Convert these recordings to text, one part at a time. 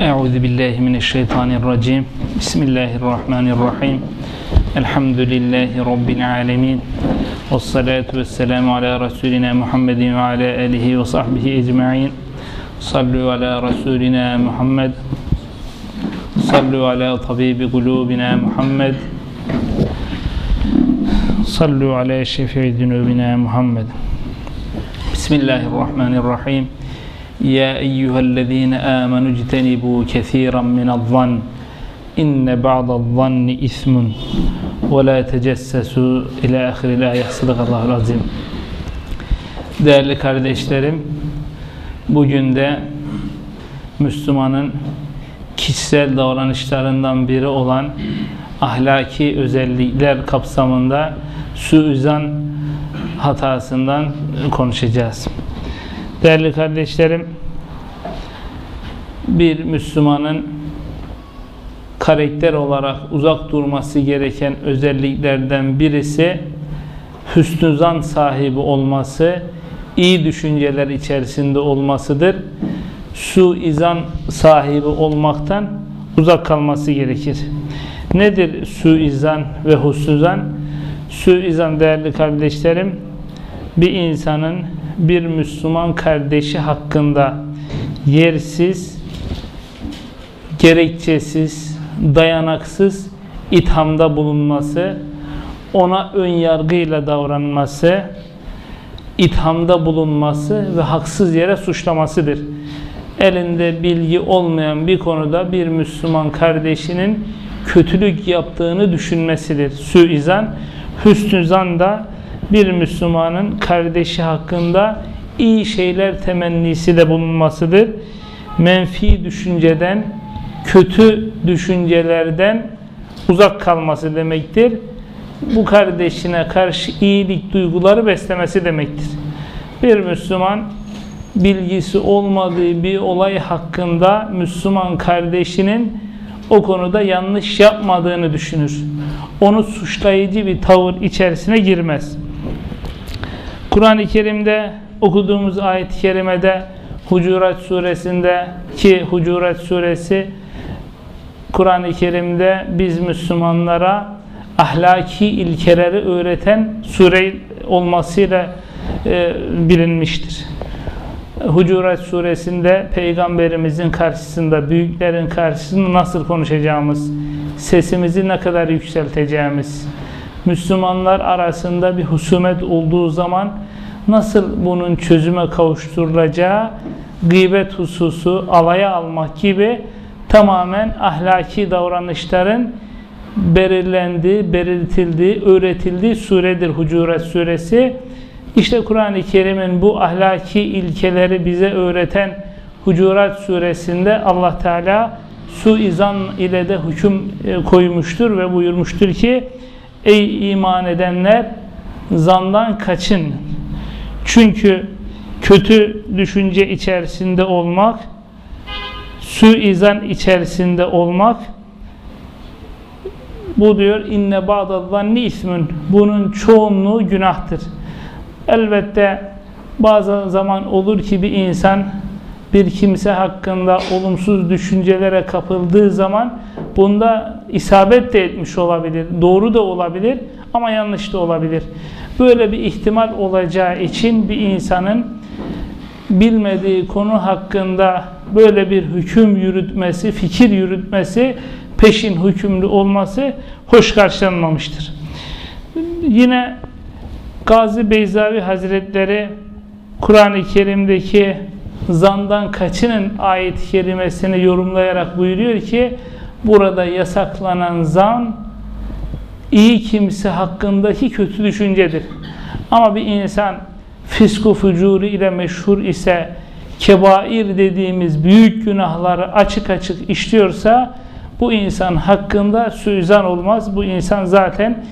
Euzu billahi mineşşeytanirracim. Bismillahirrahmanirrahim. Elhamdülillahi rabbil alamin. Ves salatu vesselamu ala resulina Muhammedin ve ala alihi ve sahbihi ecmaîn. Sallu ala resulina Muhammed. Sallu ala tabibi kulubina Muhammed. Sallu ala şefii zunubina Muhammed. Bismillahirrahmanirrahim. يا أيها الذين آمنوا اجتنبوا كثيرا من الظن إن بعض الظن إثم ولا تجسسوا إلى آخر الآية صدق الله العظيم Değerli kardeşlerim, bugün de Müslümanın kişisel davranışlarından biri olan ahlaki özellikler kapsamında suizan hatasından konuşacağız. Değerli kardeşlerim, bir Müslümanın karakter olarak uzak durması gereken özelliklerden birisi hüsnü zan sahibi olması, iyi düşünceler içerisinde olmasıdır. Suizan sahibi olmaktan uzak kalması gerekir. Nedir suizan ve husnuzan? Suizan değerli kardeşlerim, bir insanın bir Müslüman kardeşi hakkında yersiz, gerekçesiz, dayanaksız ithamda bulunması, ona ön yargıyla davranması, ithamda bulunması ve haksız yere suçlamasıdır. Elinde bilgi olmayan bir konuda bir Müslüman kardeşinin kötülük yaptığını düşünmesidir. Suizan, hüsnüzan da bir Müslümanın kardeşi hakkında iyi şeyler temennisi de bulunmasıdır. Menfi düşünceden, kötü düşüncelerden uzak kalması demektir. Bu kardeşine karşı iyilik duyguları beslemesi demektir. Bir Müslüman bilgisi olmadığı bir olay hakkında Müslüman kardeşinin o konuda yanlış yapmadığını düşünür. Onu suçlayıcı bir tavır içerisine girmez. Kur'an-ı Kerim'de okuduğumuz ayet-i kerimede Hucurat suresinde ki Hucurat suresi Kur'an-ı Kerim'de biz Müslümanlara ahlaki ilkeleri öğreten sure olmasıyla e, bilinmiştir. Hucurat suresinde peygamberimizin karşısında, büyüklerin karşısında nasıl konuşacağımız, sesimizi ne kadar yükselteceğimiz, Müslümanlar arasında bir husumet olduğu zaman nasıl bunun çözüme kavuşturulacağı gıybet hususu alaya almak gibi tamamen ahlaki davranışların belirlendiği, belirtildiği, öğretildiği suredir Hucurat suresi. İşte Kur'an-ı Kerim'in bu ahlaki ilkeleri bize öğreten Hucurat suresinde Allah Teala suizan ile de hüküm koymuştur ve buyurmuştur ki Ey iman edenler zandan kaçın. Çünkü kötü düşünce içerisinde olmak, suizan içerisinde olmak bu diyor inne ba'dallanni ismün. Bunun çoğunluğu günahtır. Elbette bazı zaman olur ki bir insan bir kimse hakkında olumsuz düşüncelere kapıldığı zaman bunda isabet de etmiş olabilir. Doğru da olabilir ama yanlış da olabilir. Böyle bir ihtimal olacağı için bir insanın bilmediği konu hakkında böyle bir hüküm yürütmesi, fikir yürütmesi, peşin hükümlü olması hoş karşılanmamıştır. Yine Gazi Beyzavi Hazretleri Kur'an-ı Kerim'deki zandan kaçının ayet-i kerimesini yorumlayarak buyuruyor ki burada yasaklanan zan iyi kimse hakkındaki kötü düşüncedir. Ama bir insan fisku fucuru ile meşhur ise kebair dediğimiz büyük günahları açık açık işliyorsa bu insan hakkında suizan olmaz. Bu insan zaten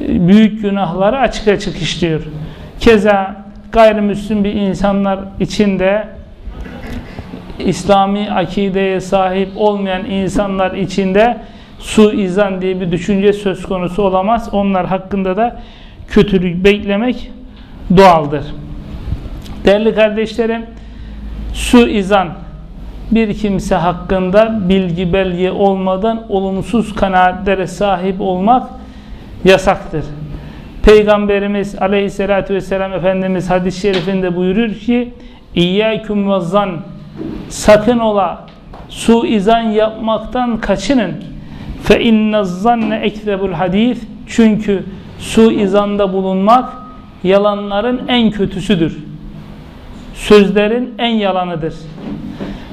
büyük günahları açık açık işliyor. Keza gayrimüslim bir insanlar içinde İslami akideye sahip olmayan insanlar içinde suizan diye bir düşünce söz konusu olamaz. Onlar hakkında da kötülük beklemek doğaldır. Değerli kardeşlerim, suizan bir kimse hakkında bilgi belge olmadan olumsuz kanaatlere sahip olmak yasaktır. Peygamberimiz aleyhissalatü vesselam Efendimiz hadis-i şerifinde buyurur ki İyyâküm ve zan sakın ola suizan yapmaktan kaçının fe inne zanne ekzebul hadis çünkü suizanda bulunmak yalanların en kötüsüdür. Sözlerin en yalanıdır.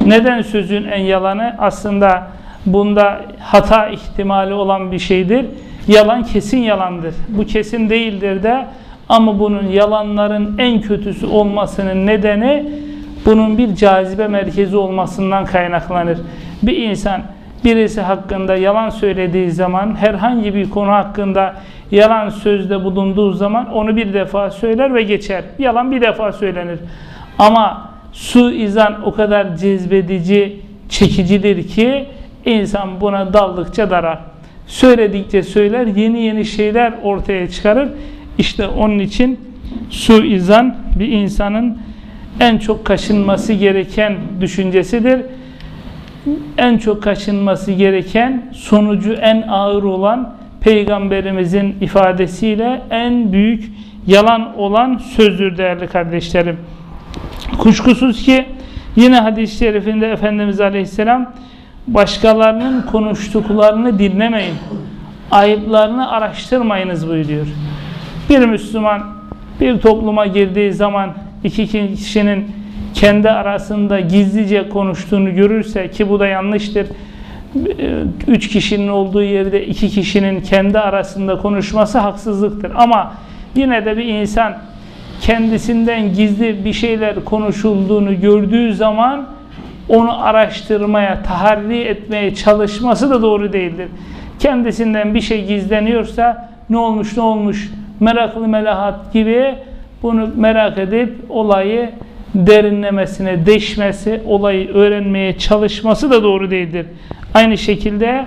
Neden sözün en yalanı? Aslında bunda hata ihtimali olan bir şeydir. Yalan kesin yalandır. Bu kesin değildir de ama bunun yalanların en kötüsü olmasının nedeni bunun bir cazibe merkezi olmasından kaynaklanır. Bir insan birisi hakkında yalan söylediği zaman herhangi bir konu hakkında yalan sözde bulunduğu zaman onu bir defa söyler ve geçer. Yalan bir defa söylenir. Ama su izan o kadar cezbedici, çekicidir ki insan buna daldıkça darar. Söyledikçe söyler, yeni yeni şeyler ortaya çıkarır. İşte onun için su izan bir insanın en çok kaşınması gereken düşüncesidir. En çok kaşınması gereken sonucu en ağır olan Peygamberimizin ifadesiyle en büyük yalan olan sözdür değerli kardeşlerim. Kuşkusuz ki yine hadis-i şerifinde Efendimiz Aleyhisselam başkalarının konuştuklarını dinlemeyin. Ayıplarını araştırmayınız buyuruyor. Bir Müslüman bir topluma girdiği zaman iki kişinin kendi arasında gizlice konuştuğunu görürse ki bu da yanlıştır. Üç kişinin olduğu yerde iki kişinin kendi arasında konuşması haksızlıktır. Ama yine de bir insan kendisinden gizli bir şeyler konuşulduğunu gördüğü zaman onu araştırmaya, taharri etmeye çalışması da doğru değildir. Kendisinden bir şey gizleniyorsa ne olmuş ne olmuş meraklı melahat gibi bunu merak edip olayı derinlemesine deşmesi, olayı öğrenmeye çalışması da doğru değildir. Aynı şekilde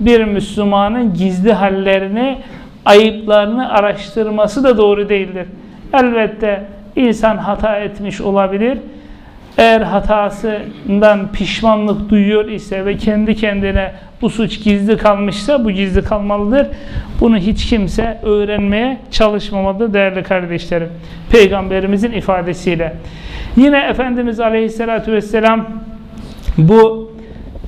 bir Müslümanın gizli hallerini, ayıplarını araştırması da doğru değildir. Elbette insan hata etmiş olabilir. Eğer hatasından pişmanlık duyuyor ise ve kendi kendine bu suç gizli kalmışsa bu gizli kalmalıdır. Bunu hiç kimse öğrenmeye çalışmamalıdır değerli kardeşlerim. Peygamberimizin ifadesiyle. Yine Efendimiz Aleyhisselatü Vesselam bu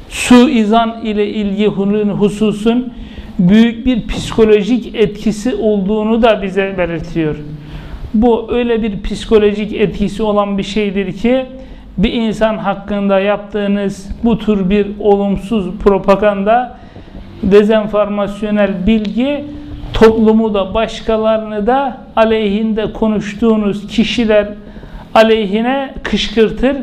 suizan ile ilgili hususun büyük bir psikolojik etkisi olduğunu da bize belirtiyor. Bu öyle bir psikolojik etkisi olan bir şeydir ki bir insan hakkında yaptığınız bu tür bir olumsuz propaganda, dezenformasyonel bilgi toplumu da başkalarını da aleyhinde konuştuğunuz kişiler aleyhine kışkırtır,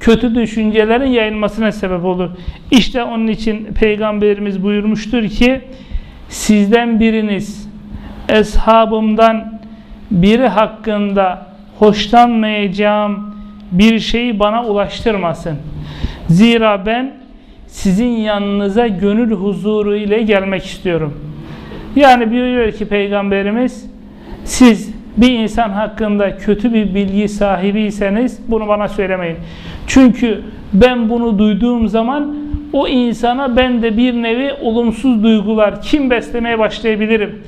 kötü düşüncelerin yayılmasına sebep olur. İşte onun için Peygamberimiz buyurmuştur ki sizden biriniz eshabımdan biri hakkında hoşlanmayacağım bir şeyi bana ulaştırmasın. Zira ben sizin yanınıza gönül huzuru ile gelmek istiyorum. Yani buyuruyor ki Peygamberimiz siz bir insan hakkında kötü bir bilgi sahibiyseniz bunu bana söylemeyin. Çünkü ben bunu duyduğum zaman o insana ben de bir nevi olumsuz duygular, kim beslemeye başlayabilirim.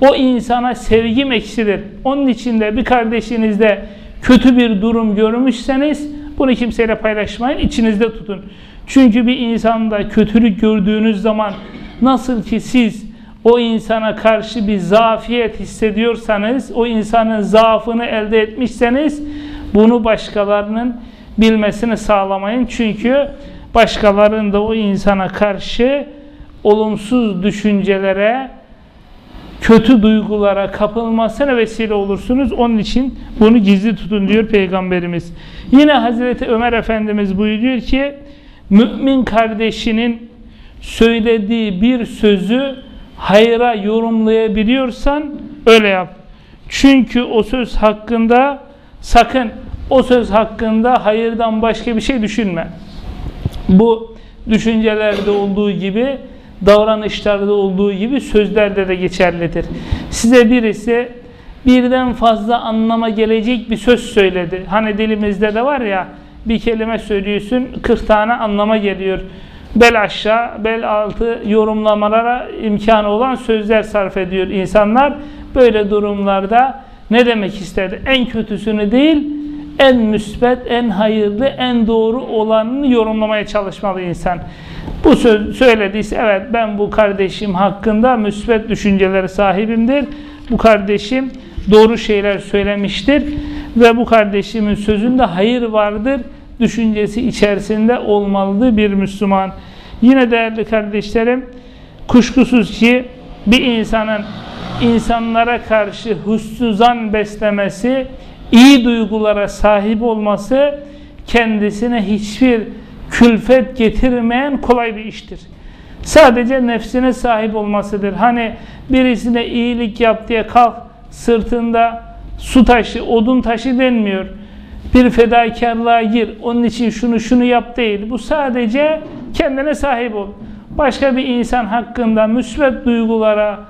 O insana sevgim eksilir. Onun için de bir kardeşinizde kötü bir durum görmüşseniz bunu kimseyle paylaşmayın, içinizde tutun. Çünkü bir insanda kötülük gördüğünüz zaman nasıl ki siz o insana karşı bir zafiyet hissediyorsanız, o insanın zaafını elde etmişseniz bunu başkalarının bilmesini sağlamayın. Çünkü başkalarının da o insana karşı olumsuz düşüncelere, kötü duygulara kapılmasına vesile olursunuz. Onun için bunu gizli tutun diyor Peygamberimiz. Yine Hazreti Ömer Efendimiz buyuruyor ki mümin kardeşinin söylediği bir sözü hayra yorumlayabiliyorsan öyle yap. Çünkü o söz hakkında sakın o söz hakkında hayırdan başka bir şey düşünme. Bu düşüncelerde olduğu gibi davranışlarda olduğu gibi sözlerde de geçerlidir. Size birisi birden fazla anlama gelecek bir söz söyledi. Hani dilimizde de var ya bir kelime söylüyorsun 40 tane anlama geliyor. Bel aşağı, bel altı yorumlamalara imkanı olan sözler sarf ediyor insanlar. Böyle durumlarda ne demek istedi? En kötüsünü değil, en müsbet, en hayırlı, en doğru olanını yorumlamaya çalışmalı insan. Bu söz söylediyse evet ben bu kardeşim hakkında müsbet düşünceleri sahibimdir. Bu kardeşim doğru şeyler söylemiştir ve bu kardeşimin sözünde hayır vardır düşüncesi içerisinde olmalıdır bir Müslüman. Yine değerli kardeşlerim kuşkusuz ki bir insanın insanlara karşı hüsnü zan beslemesi, iyi duygulara sahip olması kendisine hiçbir külfet getirmeyen kolay bir iştir. Sadece nefsine sahip olmasıdır. Hani birisine iyilik yap diye kalk sırtında su taşı, odun taşı denmiyor. Bir fedakarlığa gir, onun için şunu şunu yap değil. Bu sadece kendine sahip ol. Başka bir insan hakkında müsbet duygulara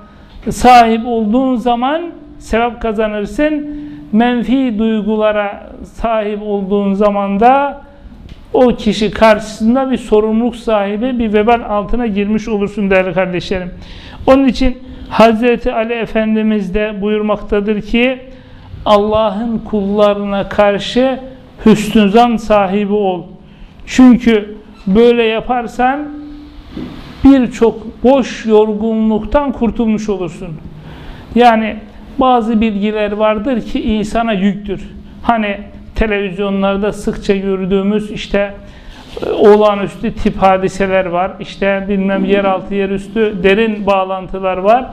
sahip olduğun zaman sevap kazanırsın. Menfi duygulara sahip olduğun zaman da o kişi karşısında bir sorumluluk sahibi, bir vebal altına girmiş olursun değerli kardeşlerim. Onun için Hazreti Ali Efendimiz de buyurmaktadır ki Allah'ın kullarına karşı hüsnü zan sahibi ol. Çünkü böyle yaparsan birçok boş yorgunluktan kurtulmuş olursun. Yani bazı bilgiler vardır ki insana yüktür. Hani televizyonlarda sıkça gördüğümüz işte e, olağanüstü tip hadiseler var. İşte bilmem yeraltı yerüstü derin bağlantılar var.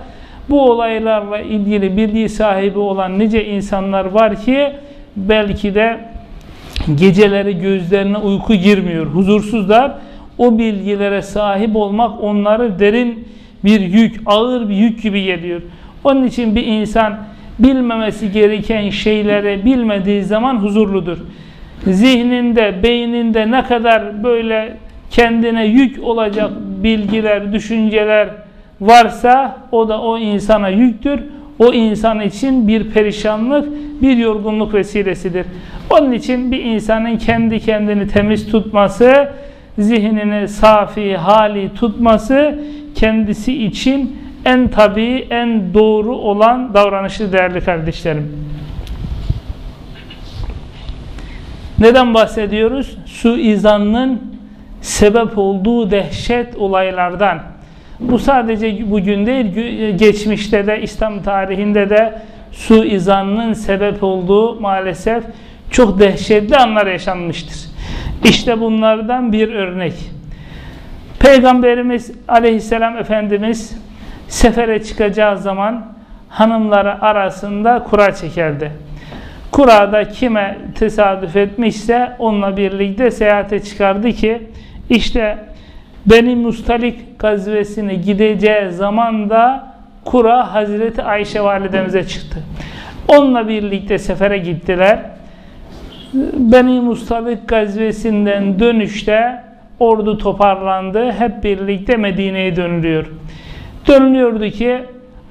Bu olaylarla ilgili bilgi sahibi olan nice insanlar var ki belki de geceleri gözlerine uyku girmiyor, huzursuzlar. O bilgilere sahip olmak onları derin bir yük, ağır bir yük gibi geliyor. Onun için bir insan bilmemesi gereken şeyleri bilmediği zaman huzurludur. Zihninde, beyninde ne kadar böyle kendine yük olacak bilgiler, düşünceler varsa o da o insana yüktür. O insan için bir perişanlık, bir yorgunluk vesilesidir. Onun için bir insanın kendi kendini temiz tutması, zihnini safi, hali tutması kendisi için en tabii, en doğru olan davranışı değerli kardeşlerim. Neden bahsediyoruz? Suizanın sebep olduğu dehşet olaylardan. Bu sadece bugün değil, geçmişte de, İslam tarihinde de suizanın sebep olduğu maalesef çok dehşetli anlar yaşanmıştır. İşte bunlardan bir örnek. Peygamberimiz aleyhisselam Efendimiz sefere çıkacağı zaman hanımları arasında kura çekerdi. Kurada kime tesadüf etmişse onunla birlikte seyahate çıkardı ki işte Beni Mustalik gazvesine gideceği zaman da kura Hazreti Ayşe validemize çıktı. Onunla birlikte sefere gittiler. Beni Mustalik gazvesinden dönüşte ordu toparlandı. Hep birlikte Medine'ye dönülüyor. Dönülüyordu ki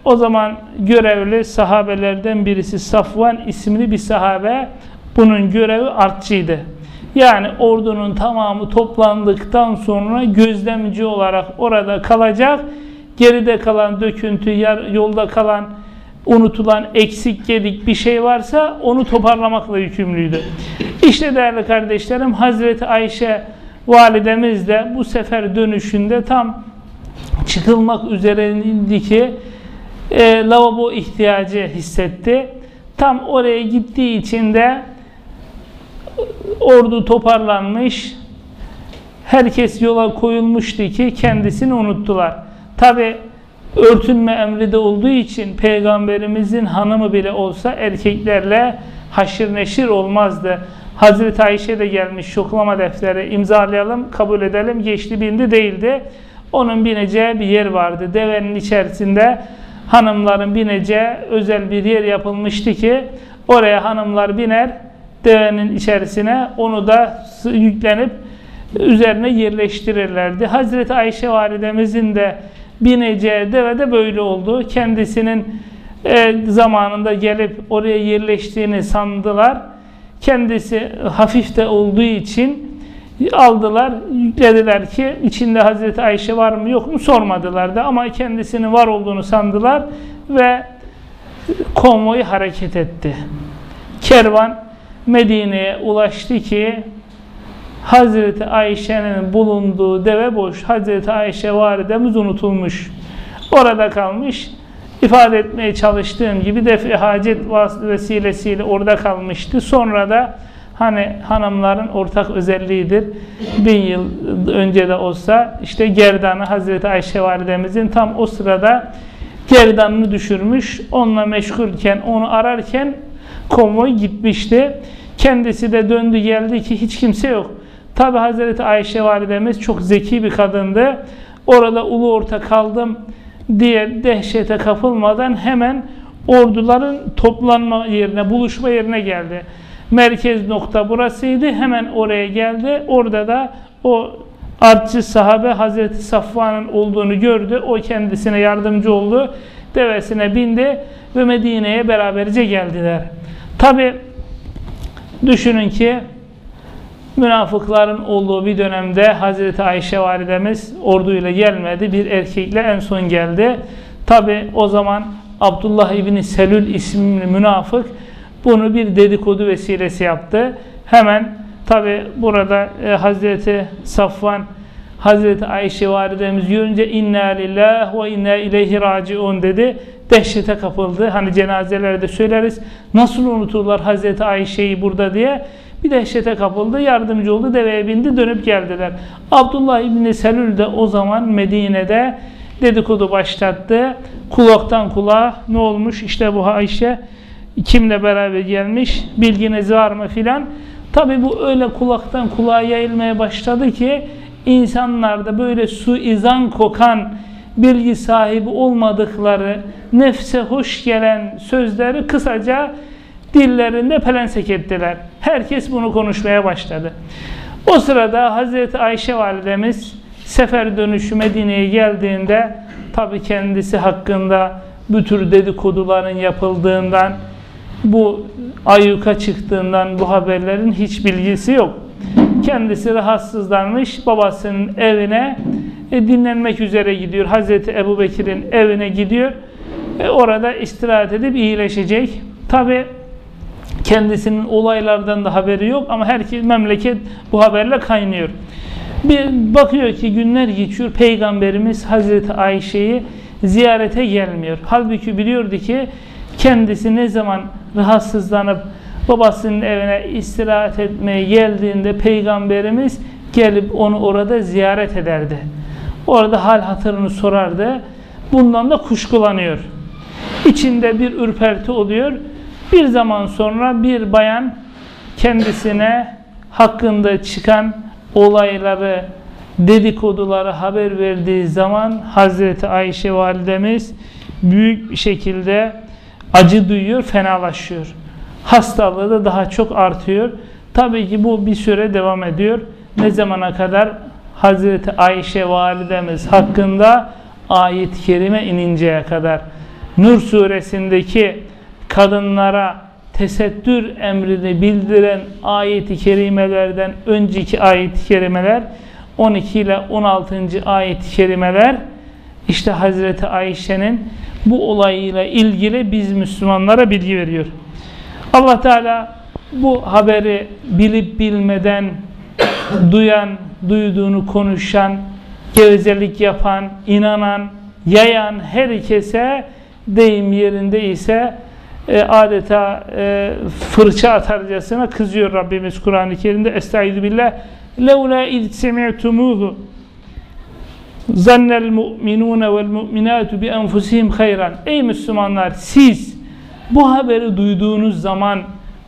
o zaman görevli sahabelerden birisi Safvan isimli bir sahabe bunun görevi artçıydı. Yani ordunun tamamı toplandıktan sonra gözlemci olarak orada kalacak. Geride kalan döküntü, yolda kalan unutulan, eksik gedik bir şey varsa onu toparlamakla yükümlüydü. İşte değerli kardeşlerim Hazreti Ayşe validemiz de bu sefer dönüşünde tam çıkılmak üzerindeki e, lavabo ihtiyacı hissetti. Tam oraya gittiği için de ordu toparlanmış, herkes yola koyulmuştu ki kendisini unuttular. Tabi örtünme emri de olduğu için peygamberimizin hanımı bile olsa erkeklerle haşır neşir olmazdı. Hazreti Ayşe de gelmiş şoklama defteri imzalayalım, kabul edelim, geçti bindi değildi. Onun bineceği bir yer vardı. Devenin içerisinde hanımların bineceği özel bir yer yapılmıştı ki oraya hanımlar biner, devenin içerisine onu da yüklenip üzerine yerleştirirlerdi. Hazreti Ayşe validemizin de bineceği deve de böyle oldu. Kendisinin e, zamanında gelip oraya yerleştiğini sandılar. kendisi hafif de olduğu için aldılar, yüklediler ki içinde Hazreti Ayşe var mı yok mu sormadılar da ama kendisinin var olduğunu sandılar ve konvoy hareket etti. Kervan Medine'ye ulaştı ki Hazreti Ayşe'nin bulunduğu deve boş. Hazreti Ayşe validemiz unutulmuş. Orada kalmış. İfade etmeye çalıştığım gibi defi hacet vesilesiyle orada kalmıştı. Sonra da hani hanımların ortak özelliğidir. Bin yıl önce de olsa işte gerdanı Hazreti Ayşe validemizin tam o sırada gerdanını düşürmüş. Onunla meşgulken, onu ararken konvoy gitmişti. Kendisi de döndü geldi ki hiç kimse yok. Tabi Hazreti Ayşe validemiz çok zeki bir kadındı. Orada ulu orta kaldım diye dehşete kapılmadan hemen orduların toplanma yerine, buluşma yerine geldi. Merkez nokta burasıydı. Hemen oraya geldi. Orada da o artçı sahabe Hazreti Safvan'ın olduğunu gördü. O kendisine yardımcı oldu. Devesine bindi ve Medine'ye beraberce geldiler. Tabi düşünün ki münafıkların olduğu bir dönemde Hazreti Ayşe validemiz orduyla gelmedi. Bir erkekle en son geldi. Tabi o zaman Abdullah İbni Selül isimli münafık bunu bir dedikodu vesilesi yaptı. Hemen tabi burada e, Hazreti Safvan Hazreti Ayşe validemiz görünce inna lillah ve inna ileyhi raciun dedi. Dehşete kapıldı. Hani cenazelerde söyleriz. Nasıl unuturlar Hazreti Ayşe'yi burada diye. Bir dehşete kapıldı, yardımcı oldu, deveye bindi, dönüp geldiler. Abdullah İbni Selül de o zaman Medine'de dedikodu başlattı. Kulaktan kulağa ne olmuş? İşte bu Ayşe kimle beraber gelmiş, bilginiz var mı filan. Tabi bu öyle kulaktan kulağa yayılmaya başladı ki insanlarda böyle suizan kokan bilgi sahibi olmadıkları nefse hoş gelen sözleri kısaca dillerinde pelensek ettiler. Herkes bunu konuşmaya başladı. O sırada Hazreti Ayşe validemiz sefer dönüşü Medine'ye geldiğinde tabi kendisi hakkında bu tür dedikoduların yapıldığından bu ayyuka çıktığından bu haberlerin hiç bilgisi yok. Kendisi rahatsızlanmış babasının evine e, dinlenmek üzere gidiyor. Hazreti Ebu Bekir'in evine gidiyor. E, orada istirahat edip iyileşecek. Tabi kendisinin olaylardan da haberi yok ama herkes memleket bu haberle kaynıyor. Bir bakıyor ki günler geçiyor Peygamberimiz Hazreti Ayşe'yi ziyarete gelmiyor. Halbuki biliyordu ki kendisi ne zaman rahatsızlanıp babasının evine istirahat etmeye geldiğinde Peygamberimiz gelip onu orada ziyaret ederdi. Orada hal hatırını sorardı. Bundan da kuşkulanıyor. İçinde bir ürperti oluyor. Bir zaman sonra bir bayan kendisine hakkında çıkan olayları, dedikoduları haber verdiği zaman Hazreti Ayşe validemiz büyük bir şekilde acı duyuyor, fenalaşıyor. Hastalığı da daha çok artıyor. Tabii ki bu bir süre devam ediyor. Ne zamana kadar Hazreti Ayşe validemiz hakkında ayet-i kerime ininceye kadar. Nur suresindeki kadınlara tesettür emrini bildiren ayeti kerimelerden önceki ayet-i kerimeler 12 ile 16. ayet-i kerimeler işte Hazreti Ayşe'nin bu olayla ilgili biz Müslümanlara bilgi veriyor. Allah Teala bu haberi bilip bilmeden duyan, duyduğunu konuşan, gevezelik yapan, inanan, yayan herkese deyim yerinde ise e, adeta e, fırça atarcasına kızıyor Rabbimiz Kur'an-ı Kerim'de. Estaizu billah. Levla iz semi'tumuhu zannel mu'minune vel mu'minatu bi enfusihim hayran. Ey Müslümanlar siz bu haberi duyduğunuz zaman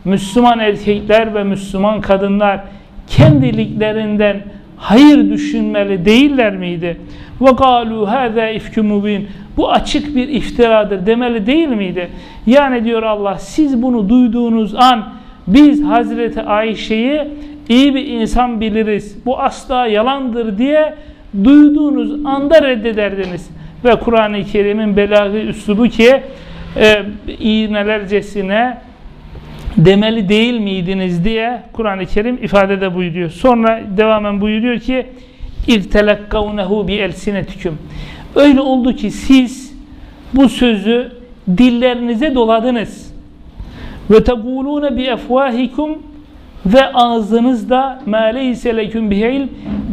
Müslüman erkekler ve Müslüman kadınlar kendiliklerinden hayır düşünmeli değiller miydi? Ve galu hâzâ ifkü mubin. Bu açık bir iftiradır demeli değil miydi? Yani diyor Allah siz bunu duyduğunuz an biz Hazreti Ayşe'yi iyi bir insan biliriz. Bu asla yalandır diye duyduğunuz anda reddederdiniz. Ve Kur'an-ı Kerim'in belagı üslubu ki e, iğnelercesine demeli değil miydiniz diye Kur'an-ı Kerim ifadede buyuruyor. Sonra devamen buyuruyor ki irtelekkavnehu bi elsinetikum. Öyle oldu ki siz bu sözü dillerinize doladınız. Ve tegulune bi efvahikum ve ağzınızda ma leyse leküm bi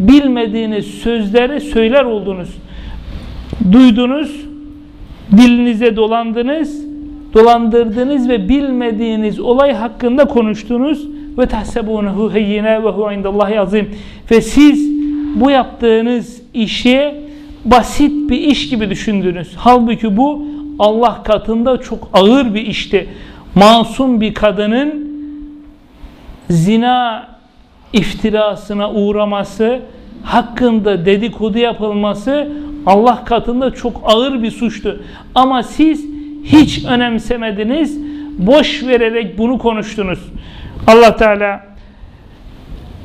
bilmediğiniz sözleri söyler oldunuz. Duydunuz, dilinize dolandınız, dolandırdınız ve bilmediğiniz olay hakkında konuştunuz ve tahsebunehu heyyine ve hu indallahi azim ve siz bu yaptığınız işi basit bir iş gibi düşündünüz. Halbuki bu Allah katında çok ağır bir işti. Masum bir kadının zina iftirasına uğraması, hakkında dedikodu yapılması Allah katında çok ağır bir suçtu. Ama siz hiç önemsemediniz, boş vererek bunu konuştunuz. Allah Teala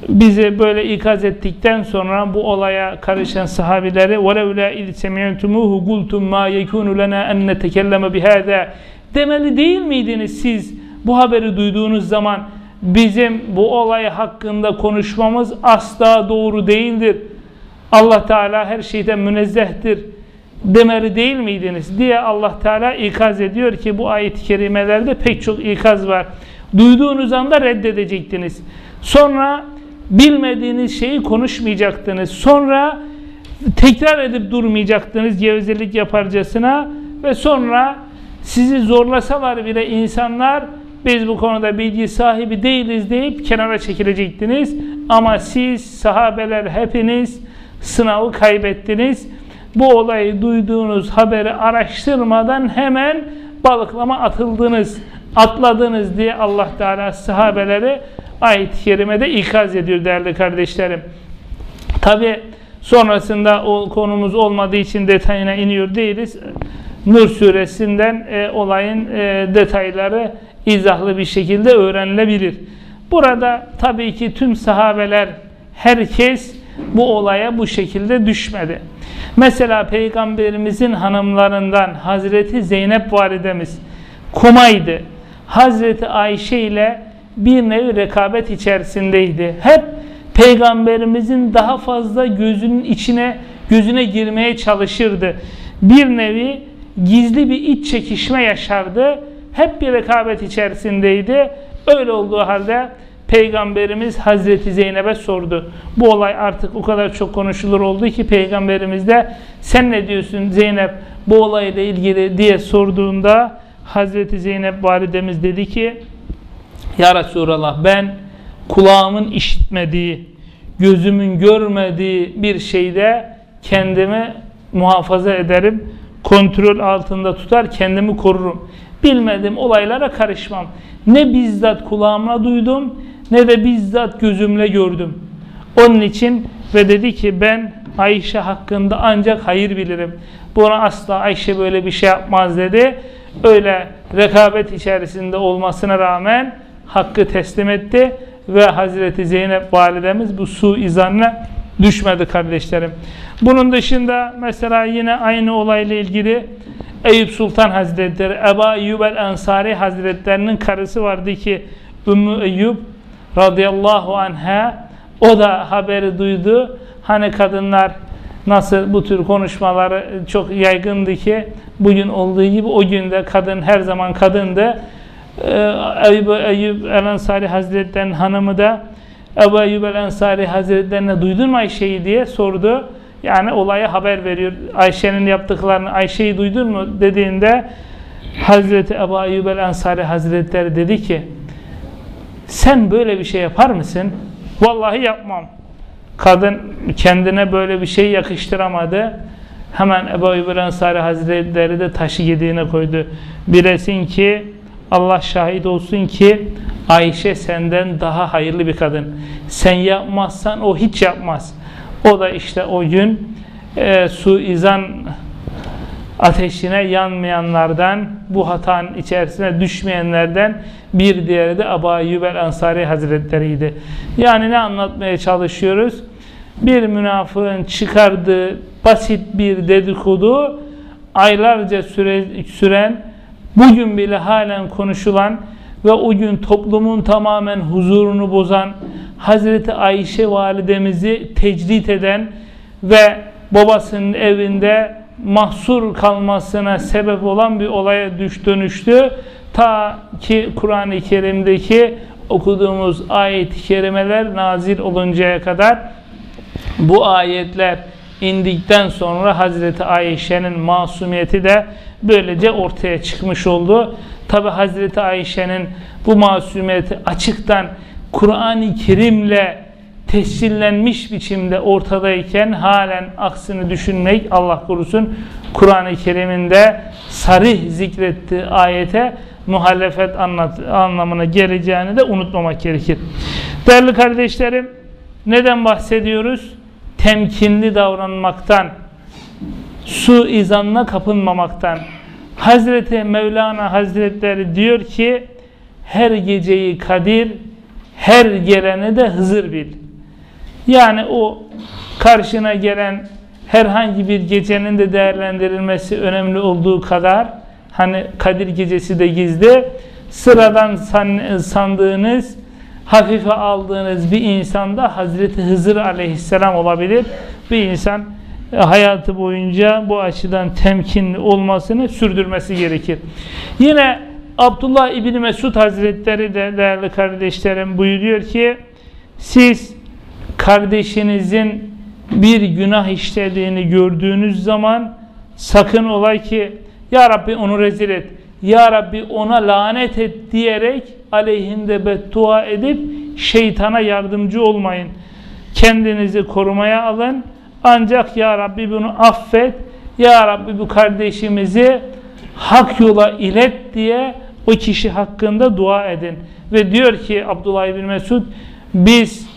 bizi böyle ikaz ettikten sonra bu olaya karışan sahabileri وَلَوْلَا اِذْ سَمِعْتُمُوهُ قُلْتُمْ مَا يَكُونُ لَنَا اَنْ نَتَكَلَّمَ بِهَذَا demeli değil miydiniz siz bu haberi duyduğunuz zaman bizim bu olay hakkında konuşmamız asla doğru değildir. Allah Teala her şeyden münezzehtir demeli değil miydiniz diye Allah Teala ikaz ediyor ki bu ayet-i kerimelerde pek çok ikaz var. Duyduğunuz anda reddedecektiniz. Sonra bilmediğiniz şeyi konuşmayacaktınız. Sonra tekrar edip durmayacaktınız gevezelik yaparcasına ve sonra sizi zorlasalar bile insanlar biz bu konuda bilgi sahibi değiliz deyip kenara çekilecektiniz. Ama siz sahabeler hepiniz sınavı kaybettiniz. Bu olayı duyduğunuz haberi araştırmadan hemen balıklama atıldınız, atladınız diye Allah Teala sahabeleri ayet-i kerimede ikaz ediyor değerli kardeşlerim. Tabi sonrasında o konumuz olmadığı için detayına iniyor değiliz. Nur suresinden e, olayın e, detayları izahlı bir şekilde öğrenilebilir. Burada tabii ki tüm sahabeler herkes bu olaya bu şekilde düşmedi. Mesela Peygamberimizin hanımlarından Hazreti Zeynep validemiz kumaydı. Hazreti Ayşe ile bir nevi rekabet içerisindeydi. Hep Peygamberimizin daha fazla gözünün içine gözüne girmeye çalışırdı. Bir nevi gizli bir iç çekişme yaşardı. Hep bir rekabet içerisindeydi. Öyle olduğu halde Peygamberimiz Hazreti Zeynep'e sordu. Bu olay artık o kadar çok konuşulur oldu ki Peygamberimiz de sen ne diyorsun Zeynep bu olayla ilgili diye sorduğunda Hazreti Zeynep validemiz dedi ki Ya Resulallah ben kulağımın işitmediği, gözümün görmediği bir şeyde kendimi muhafaza ederim, kontrol altında tutar, kendimi korurum. Bilmediğim olaylara karışmam. Ne bizzat kulağımla duydum, ne de bizzat gözümle gördüm. Onun için ve dedi ki ben Ayşe hakkında ancak hayır bilirim. Buna asla Ayşe böyle bir şey yapmaz dedi. Öyle rekabet içerisinde olmasına rağmen hakkı teslim etti ve Hazreti Zeynep validemiz bu su izanına düşmedi kardeşlerim. Bunun dışında mesela yine aynı olayla ilgili Eyüp Sultan Hazretleri, Eba Eyyub el-Ensari Hazretlerinin karısı vardı ki Ümmü Eyyub radıyallahu anha o da haberi duydu. Hani kadınlar nasıl bu tür konuşmaları çok yaygındı ki bugün olduğu gibi o günde kadın her zaman kadındı. Ee, Eyyub, Eyyub el-Ensari Hazretleri'nin hanımı da Ebu Eyyub el-Ensari Hazretlerine duydun mu Ayşe'yi diye sordu. Yani olaya haber veriyor. Ayşe'nin yaptıklarını Ayşe'yi duydun mu dediğinde Hazreti Ebu Eyyub el-Ensari Hazretleri dedi ki sen böyle bir şey yapar mısın? Vallahi yapmam. Kadın kendine böyle bir şey yakıştıramadı. Hemen Ebu Eyyub Ensari Hazretleri de taşı yediğine koydu. Bilesin ki Allah şahit olsun ki Ayşe senden daha hayırlı bir kadın. Sen yapmazsan o hiç yapmaz. O da işte o gün e, suizan ateşine yanmayanlardan, bu hatanın içerisine düşmeyenlerden bir diğeri de Aba Yübel Ansari Hazretleri'ydi. Yani ne anlatmaya çalışıyoruz? Bir münafığın çıkardığı basit bir dedikodu, aylarca süre, süren, bugün bile halen konuşulan ve o gün toplumun tamamen huzurunu bozan Hazreti Ayşe validemizi tecrit eden ve babasının evinde mahsur kalmasına sebep olan bir olaya düş dönüştü. Ta ki Kur'an-ı Kerim'deki okuduğumuz ayet-i kerimeler nazil oluncaya kadar bu ayetler indikten sonra Hazreti Ayşe'nin masumiyeti de böylece ortaya çıkmış oldu. Tabi Hazreti Ayşe'nin bu masumiyeti açıktan Kur'an-ı Kerim'le tescillenmiş biçimde ortadayken halen aksini düşünmek Allah korusun Kur'an-ı Kerim'inde sarih zikrettiği ayete muhalefet anlat, anlamına geleceğini de unutmamak gerekir. Değerli kardeşlerim neden bahsediyoruz? Temkinli davranmaktan, su izanına kapınmamaktan. Hazreti Mevlana Hazretleri diyor ki her geceyi Kadir, her geleni de Hızır bil. Yani o karşına gelen herhangi bir gecenin de değerlendirilmesi önemli olduğu kadar hani Kadir gecesi de gizli sıradan sandığınız hafife aldığınız bir insanda Hazreti Hızır aleyhisselam olabilir. Bir insan hayatı boyunca bu açıdan temkinli olmasını sürdürmesi gerekir. Yine Abdullah İbni Mesud Hazretleri de değerli kardeşlerim buyuruyor ki siz kardeşinizin bir günah işlediğini gördüğünüz zaman sakın olay ki Ya Rabbi onu rezil et, Ya Rabbi ona lanet et diyerek aleyhinde beddua edip şeytana yardımcı olmayın. Kendinizi korumaya alın. Ancak Ya Rabbi bunu affet, Ya Rabbi bu kardeşimizi hak yola ilet diye o kişi hakkında dua edin. Ve diyor ki Abdullah bin Mesud biz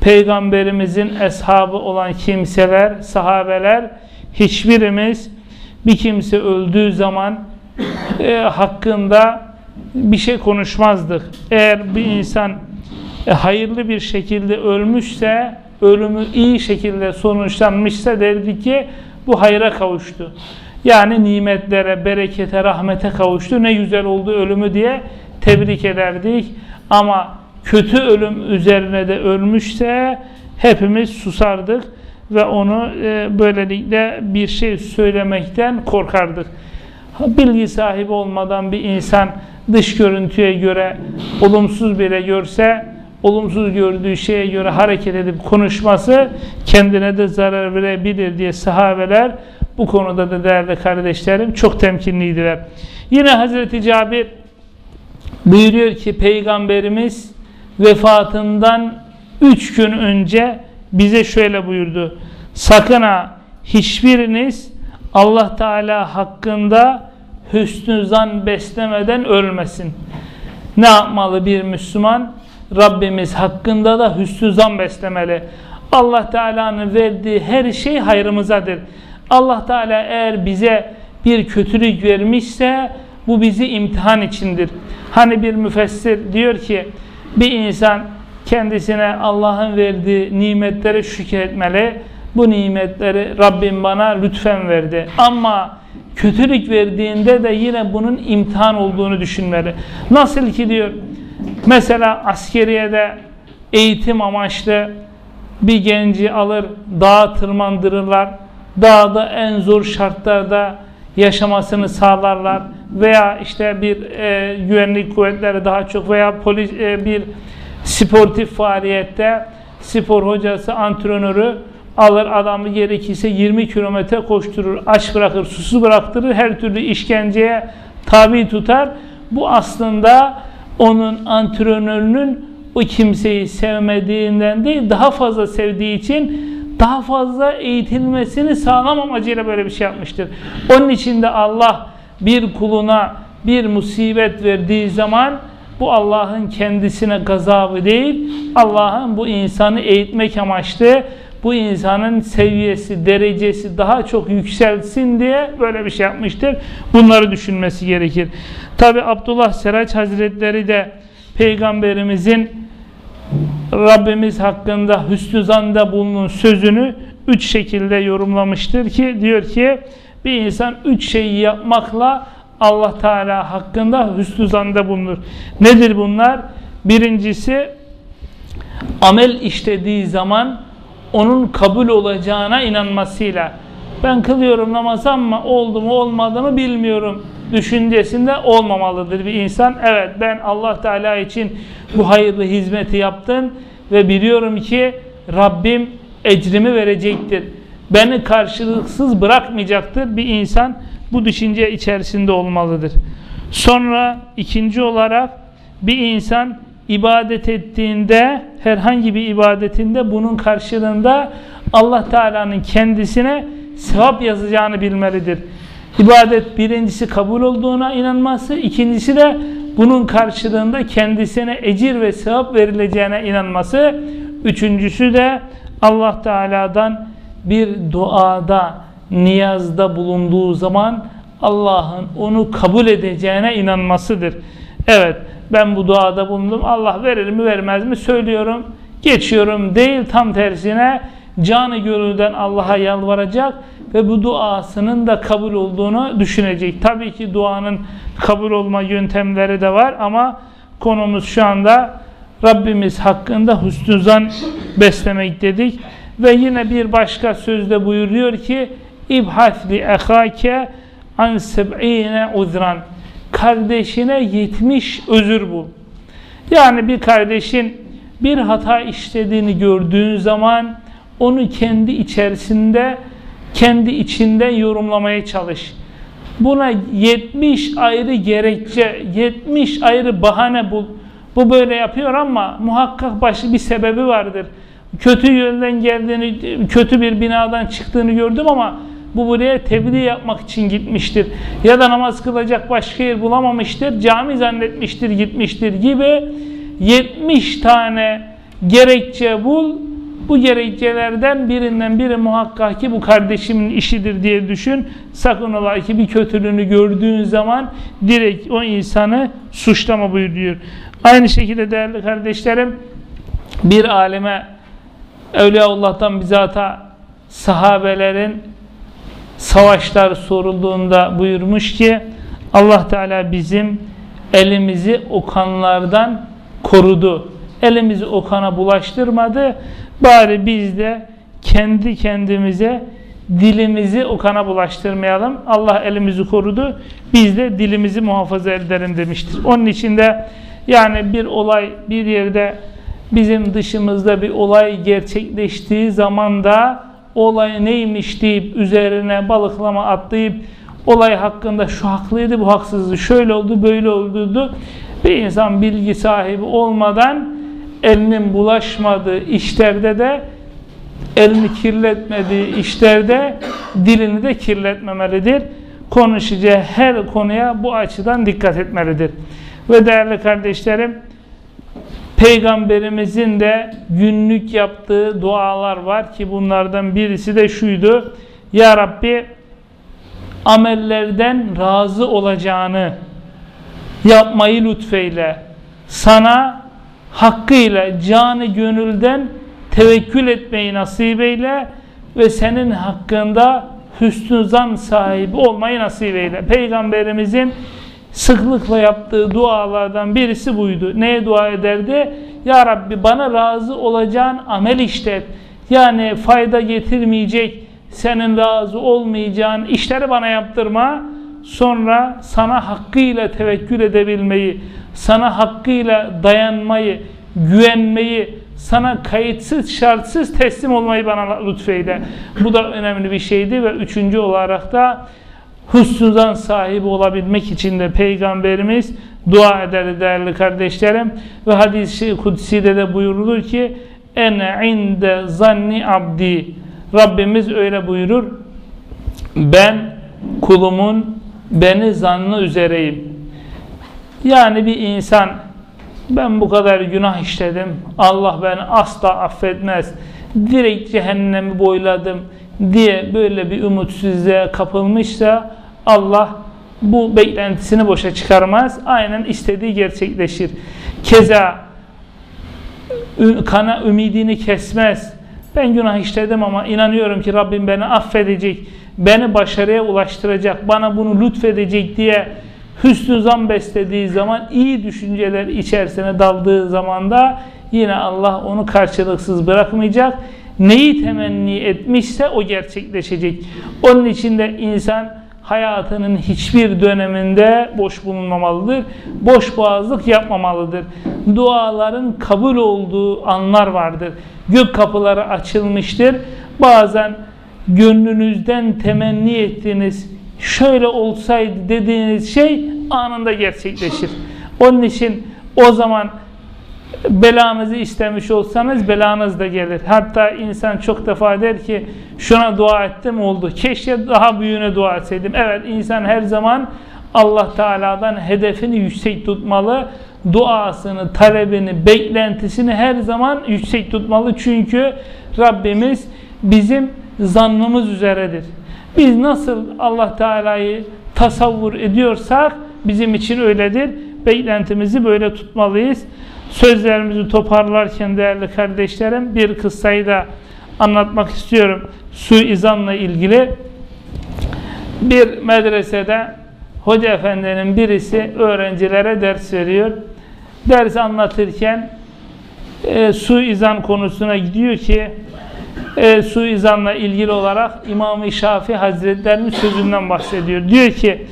Peygamberimizin eshabı olan kimseler, sahabeler hiçbirimiz bir kimse öldüğü zaman e, hakkında bir şey konuşmazdık. Eğer bir insan e, hayırlı bir şekilde ölmüşse, ölümü iyi şekilde sonuçlanmışsa derdik ki bu hayra kavuştu. Yani nimetlere, berekete, rahmete kavuştu. Ne güzel oldu ölümü diye tebrik ederdik. Ama kötü ölüm üzerine de ölmüşse hepimiz susardık ve onu e, böylelikle bir şey söylemekten korkardık. Bilgi sahibi olmadan bir insan dış görüntüye göre olumsuz bile görse olumsuz gördüğü şeye göre hareket edip konuşması kendine de zarar verebilir diye sahabeler bu konuda da değerli kardeşlerim çok temkinliydiler. Yine Hazreti Cabir buyuruyor ki Peygamberimiz vefatından üç gün önce bize şöyle buyurdu. Sakın ha hiçbiriniz Allah Teala hakkında hüsnü zan beslemeden ölmesin. Ne yapmalı bir Müslüman? Rabbimiz hakkında da hüsnü zan beslemeli. Allah Teala'nın verdiği her şey hayrımızadır. Allah Teala eğer bize bir kötülük vermişse bu bizi imtihan içindir. Hani bir müfessir diyor ki bir insan kendisine Allah'ın verdiği nimetlere şükretmeli. Bu nimetleri Rabbim bana lütfen verdi. Ama kötülük verdiğinde de yine bunun imtihan olduğunu düşünmeli. Nasıl ki diyor mesela askeriyede eğitim amaçlı bir genci alır dağa tırmandırırlar. Dağda en zor şartlarda yaşamasını sağlarlar veya işte bir e, güvenlik kuvvetleri daha çok veya polis e, bir sportif faaliyette spor hocası, antrenörü alır adamı gerekirse 20 kilometre koşturur, aç bırakır, susuz bıraktırır, her türlü işkenceye tabi tutar. Bu aslında onun antrenörünün o kimseyi sevmediğinden değil, daha fazla sevdiği için daha fazla eğitilmesini sağlam amacıyla böyle bir şey yapmıştır. Onun için de Allah bir kuluna bir musibet verdiği zaman bu Allah'ın kendisine gazabı değil, Allah'ın bu insanı eğitmek amaçlı, bu insanın seviyesi, derecesi daha çok yükselsin diye böyle bir şey yapmıştır. Bunları düşünmesi gerekir. Tabi Abdullah Seraç Hazretleri de Peygamberimizin Rabbimiz hakkında hüsnü zanda bulunun sözünü üç şekilde yorumlamıştır ki diyor ki bir insan üç şeyi yapmakla Allah Teala hakkında hüsnü zanda bulunur. Nedir bunlar? Birincisi amel işlediği zaman onun kabul olacağına inanmasıyla ben kılıyorum namaz ama oldu mu olmadı mı bilmiyorum düşüncesinde olmamalıdır bir insan. Evet ben Allah Teala için bu hayırlı hizmeti yaptım ve biliyorum ki Rabbim ecrimi verecektir. Beni karşılıksız bırakmayacaktır. Bir insan bu düşünce içerisinde olmalıdır. Sonra ikinci olarak bir insan ibadet ettiğinde herhangi bir ibadetinde bunun karşılığında Allah Teala'nın kendisine sevap yazacağını bilmelidir. İbadet birincisi kabul olduğuna inanması, ikincisi de bunun karşılığında kendisine ecir ve sevap verileceğine inanması, üçüncüsü de Allah Teala'dan bir duada, niyazda bulunduğu zaman Allah'ın onu kabul edeceğine inanmasıdır. Evet ben bu duada bulundum. Allah verir mi vermez mi söylüyorum. Geçiyorum değil tam tersine canı gönülden Allah'a yalvaracak ve bu duasının da kabul olduğunu düşünecek. Tabii ki duanın kabul olma yöntemleri de var ama konumuz şu anda Rabbimiz hakkında hüsnü zan beslemek dedik. Ve yine bir başka sözde buyuruyor ki İbhat li ehake an seb'ine uzran kardeşine 70 özür bul. Yani bir kardeşin bir hata işlediğini gördüğün zaman onu kendi içerisinde kendi içinden yorumlamaya çalış. Buna 70 ayrı gerekçe, 70 ayrı bahane bul. Bu böyle yapıyor ama muhakkak başı bir sebebi vardır. Kötü yönden geldiğini, kötü bir binadan çıktığını gördüm ama bu buraya tebliğ yapmak için gitmiştir. Ya da namaz kılacak başka yer bulamamıştır, cami zannetmiştir, gitmiştir gibi 70 tane gerekçe bul. Bu gerekçelerden birinden biri muhakkak ki bu kardeşimin işidir diye düşün. Sakın ola ki bir kötülüğünü gördüğün zaman direkt o insanı suçlama buyuruyor. Aynı şekilde değerli kardeşlerim bir alime Evliyaullah'tan bizata sahabelerin savaşlar sorulduğunda buyurmuş ki Allah Teala bizim elimizi okanlardan korudu. Elimizi okana bulaştırmadı. Bari biz de kendi kendimize dilimizi okana bulaştırmayalım. Allah elimizi korudu. Biz de dilimizi muhafaza edelim demiştir. Onun için de yani bir olay bir yerde bizim dışımızda bir olay gerçekleştiği zaman da olay neymiş deyip üzerine balıklama atlayıp olay hakkında şu haklıydı bu haksızdı şöyle oldu böyle oldu bir insan bilgi sahibi olmadan elinin bulaşmadığı işlerde de elini kirletmediği işlerde dilini de kirletmemelidir. Konuşacağı her konuya bu açıdan dikkat etmelidir. Ve değerli kardeşlerim Peygamberimizin de günlük yaptığı dualar var ki bunlardan birisi de şuydu. Ya Rabbi amellerden razı olacağını yapmayı lütfeyle. Sana hakkıyla canı gönülden tevekkül etmeyi nasip eyle ve senin hakkında hüsnü zan sahibi olmayı nasip eyle. Peygamberimizin sıklıkla yaptığı dualardan birisi buydu. Neye dua ederdi? Ya Rabbi bana razı olacağın amel işlet. Yani fayda getirmeyecek, senin razı olmayacağın işleri bana yaptırma. Sonra sana hakkıyla tevekkül edebilmeyi, sana hakkıyla dayanmayı, güvenmeyi, sana kayıtsız şartsız teslim olmayı bana lütfeyle. Bu da önemli bir şeydi ve üçüncü olarak da husnuzan sahibi olabilmek için de Peygamberimiz dua eder değerli kardeşlerim. Ve hadis-i kutsi'de de buyurulur ki ene inde zanni abdi Rabbimiz öyle buyurur. Ben kulumun beni zannı üzereyim. Yani bir insan ben bu kadar günah işledim. Allah beni asla affetmez. Direkt cehennemi boyladım diye böyle bir umutsuzluğa kapılmışsa Allah bu beklentisini boşa çıkarmaz. Aynen istediği gerçekleşir. Keza kana ümidini kesmez. Ben günah işledim ama inanıyorum ki Rabbim beni affedecek beni başarıya ulaştıracak, bana bunu lütfedecek diye hüsnü zan beslediği zaman, iyi düşünceler içerisine daldığı zaman da yine Allah onu karşılıksız bırakmayacak. Neyi temenni etmişse o gerçekleşecek. Onun için de insan hayatının hiçbir döneminde boş bulunmamalıdır. Boş boğazlık yapmamalıdır. Duaların kabul olduğu anlar vardır. Gök kapıları açılmıştır. Bazen gönlünüzden temenni ettiğiniz şöyle olsaydı dediğiniz şey anında gerçekleşir. Onun için o zaman belanızı istemiş olsanız belanız da gelir. Hatta insan çok defa der ki şuna dua ettim oldu. Keşke daha büyüğüne dua etseydim. Evet insan her zaman Allah Teala'dan hedefini yüksek tutmalı. Duasını, talebini, beklentisini her zaman yüksek tutmalı. Çünkü Rabbimiz bizim zannımız üzeredir. Biz nasıl Allah Teala'yı tasavvur ediyorsak bizim için öyledir. Beklentimizi böyle tutmalıyız. Sözlerimizi toparlarken değerli kardeşlerim bir kıssayı da anlatmak istiyorum. Suizanla ilgili bir medresede hoca efendinin birisi öğrencilere ders veriyor. Ders anlatırken e, suizan konusuna gidiyor ki e, suizanla ilgili olarak İmam-ı Şafii Hazretlerinin sözünden bahsediyor. Diyor ki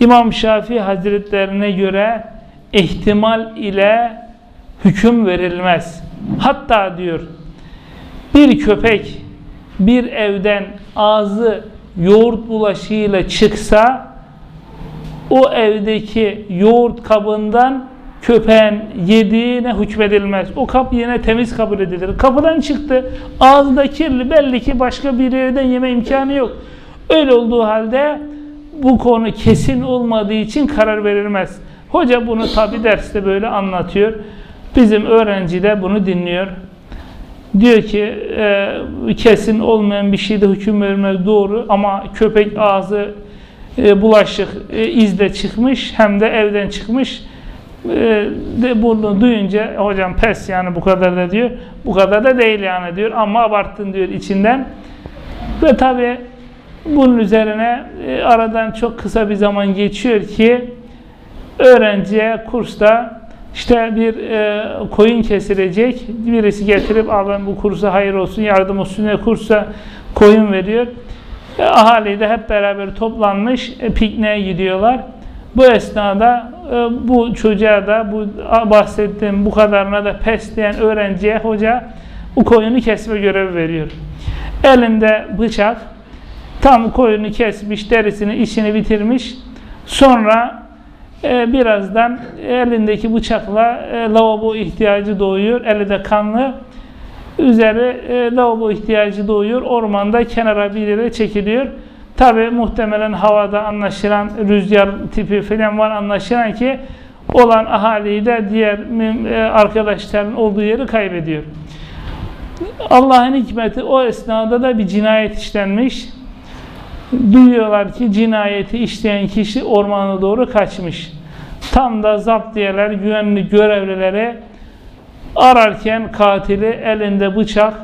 İmam Şafii Hazretlerine göre ihtimal ile hüküm verilmez. Hatta diyor bir köpek bir evden ağzı yoğurt bulaşığıyla çıksa o evdeki yoğurt kabından köpeğin yediğine hükmedilmez. O kap yine temiz kabul edilir. Kapıdan çıktı. Ağzı kirli. Belli ki başka bir yerden yeme imkanı yok. Öyle olduğu halde bu konu kesin olmadığı için karar verilmez. Hoca bunu tabi derste böyle anlatıyor. Bizim öğrenci de bunu dinliyor. Diyor ki e, kesin olmayan bir şeyde hüküm vermek doğru. Ama köpek ağzı e, bulaşık e, izle çıkmış hem de evden çıkmış. E, de bunu duyunca hocam pes yani bu kadar da diyor. Bu kadar da değil yani diyor. Ama abarttın diyor içinden. Ve tabi bunun üzerine e, aradan çok kısa bir zaman geçiyor ki öğrenciye kursta işte bir e, koyun kesilecek. Birisi getirip ben bu kursa hayır olsun, yardım olsun diye kursa koyun veriyor. E, ahali de hep beraber toplanmış e, pikniğe gidiyorlar. Bu esnada e, bu çocuğa da bu bahsettiğim bu kadarına da pes diyen öğrenciye hoca bu koyunu kesme görevi veriyor. Elinde bıçak tam koyunu kesmiş, derisini, işini bitirmiş. Sonra e, birazdan elindeki bıçakla e, lavabo ihtiyacı doğuyor. Eli de kanlı. Üzeri e, lavabo ihtiyacı doğuyor. Ormanda kenara bir yere çekiliyor. Tabi muhtemelen havada anlaşılan rüzgar tipi falan var anlaşılan ki olan ahaliyi de diğer e, arkadaşların olduğu yeri kaybediyor. Allah'ın hikmeti o esnada da bir cinayet işlenmiş. Duyuyorlar ki cinayeti işleyen kişi ormana doğru kaçmış. Tam da zaptiyeler, güvenlik görevlileri ararken katili elinde bıçak,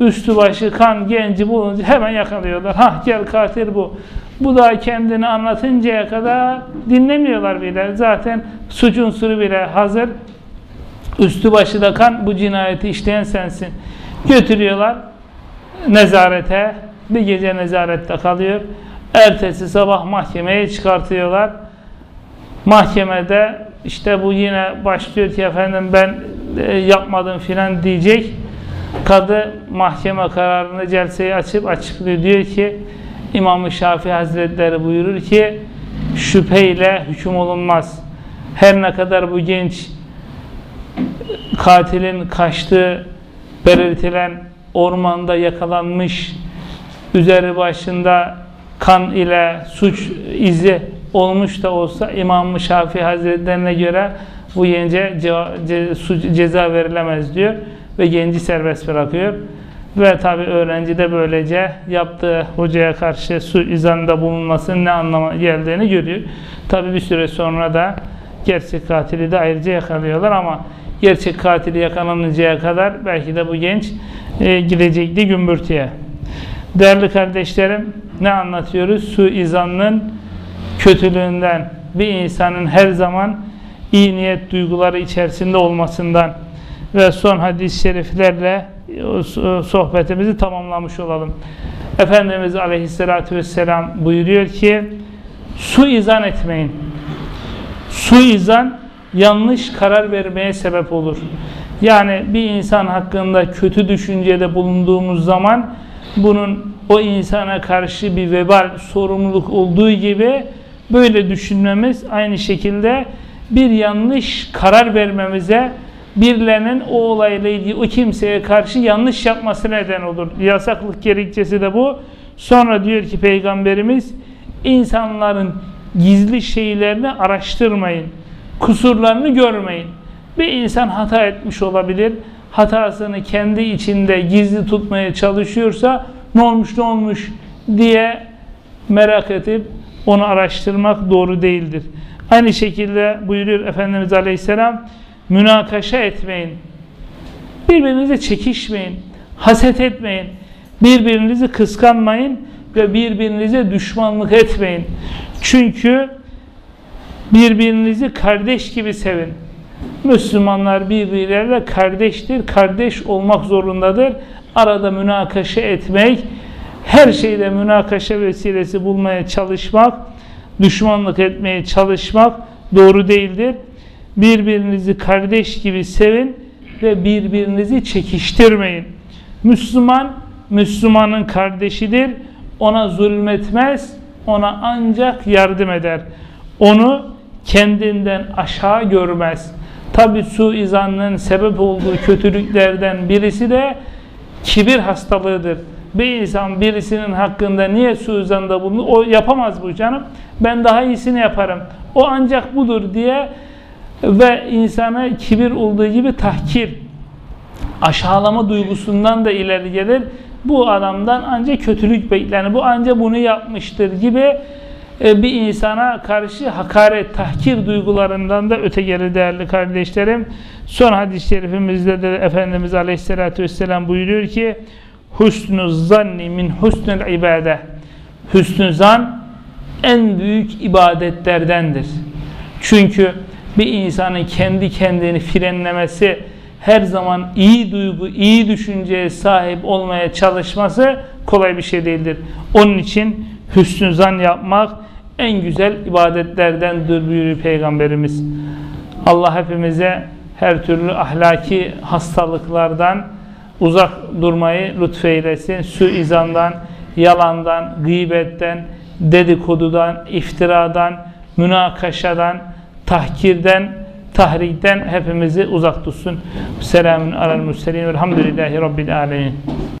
üstü başı kan genci bulunca hemen yakalıyorlar. Hah gel katil bu. Bu da kendini anlatıncaya kadar dinlemiyorlar bile. Zaten suç unsuru bile hazır. Üstü başı da kan bu cinayeti işleyen sensin. Götürüyorlar nezarete. Bir gece nezarette kalıyor. Ertesi sabah mahkemeye çıkartıyorlar. Mahkemede işte bu yine başlıyor ki efendim ben e, yapmadım filan diyecek. Kadı mahkeme kararını celseyi açıp açıklıyor. Diyor ki İmam-ı Şafii Hazretleri buyurur ki şüpheyle hüküm olunmaz. Her ne kadar bu genç katilin kaçtığı belirtilen ormanda yakalanmış üzeri başında kan ile suç izi olmuş da olsa İmam-ı Şafii Hazretlerine göre bu gence ceza verilemez diyor ve genci serbest bırakıyor. Ve tabi öğrenci de böylece yaptığı hocaya karşı su izanda bulunmasının ne anlama geldiğini görüyor. Tabi bir süre sonra da gerçek katili de ayrıca yakalıyorlar ama gerçek katili yakalanıncaya kadar belki de bu genç e, gidecekti gümbürtüye. Değerli kardeşlerim ne anlatıyoruz? Suizanın kötülüğünden bir insanın her zaman iyi niyet duyguları içerisinde olmasından ve son hadis-i şeriflerle sohbetimizi tamamlamış olalım. Efendimiz Aleyhisselatü Vesselam buyuruyor ki suizan etmeyin. Suizan yanlış karar vermeye sebep olur. Yani bir insan hakkında kötü düşüncede bulunduğumuz zaman bunun o insana karşı bir vebal sorumluluk olduğu gibi böyle düşünmemiz aynı şekilde bir yanlış karar vermemize birilerinin o olayla ilgili o kimseye karşı yanlış yapması neden olur. Yasaklık gerekçesi de bu. Sonra diyor ki Peygamberimiz insanların gizli şeylerini araştırmayın. Kusurlarını görmeyin. Bir insan hata etmiş olabilir. Hatasını kendi içinde gizli tutmaya çalışıyorsa ne olmuş ne olmuş diye merak edip onu araştırmak doğru değildir. Aynı şekilde buyuruyor Efendimiz Aleyhisselam münakaşa etmeyin. Birbirinize çekişmeyin. Haset etmeyin. Birbirinizi kıskanmayın ve birbirinize düşmanlık etmeyin. Çünkü birbirinizi kardeş gibi sevin. Müslümanlar birbirleriyle kardeştir. Kardeş olmak zorundadır. Arada münakaşa etmek, her şeyde münakaşa vesilesi bulmaya çalışmak, düşmanlık etmeye çalışmak doğru değildir. Birbirinizi kardeş gibi sevin ve birbirinizi çekiştirmeyin. Müslüman, Müslümanın kardeşidir. Ona zulmetmez, ona ancak yardım eder. Onu kendinden aşağı görmez. Tabi suizanın sebep olduğu kötülüklerden birisi de kibir hastalığıdır. Bir insan birisinin hakkında niye suizanda bulunur? O yapamaz bu canım. Ben daha iyisini yaparım. O ancak budur diye ve insana kibir olduğu gibi tahkir, aşağılama duygusundan da ileri gelir. Bu adamdan ancak kötülük beklenir. Bu ancak bunu yapmıştır gibi bir insana karşı hakaret, tahkir duygularından da öte gelir değerli kardeşlerim. Son hadis-i şerifimizde de Efendimiz Aleyhisselatü Vesselam buyuruyor ki Husnü zanni min husnül ibade Hüsnü zan en büyük ibadetlerdendir. Çünkü bir insanın kendi kendini frenlemesi, her zaman iyi duygu, iyi düşünceye sahip olmaya çalışması kolay bir şey değildir. Onun için hüsnü zan yapmak en güzel ibadetlerdendir buyuruyor Peygamberimiz. Allah hepimize her türlü ahlaki hastalıklardan uzak durmayı lütfeylesin. Suizandan, yalandan, gıybetten, dedikodudan, iftiradan, münakaşadan, tahkirden, tahrikten hepimizi uzak tutsun. Selamun alel mürselin velhamdülillahi rabbil alemin.